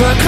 overcome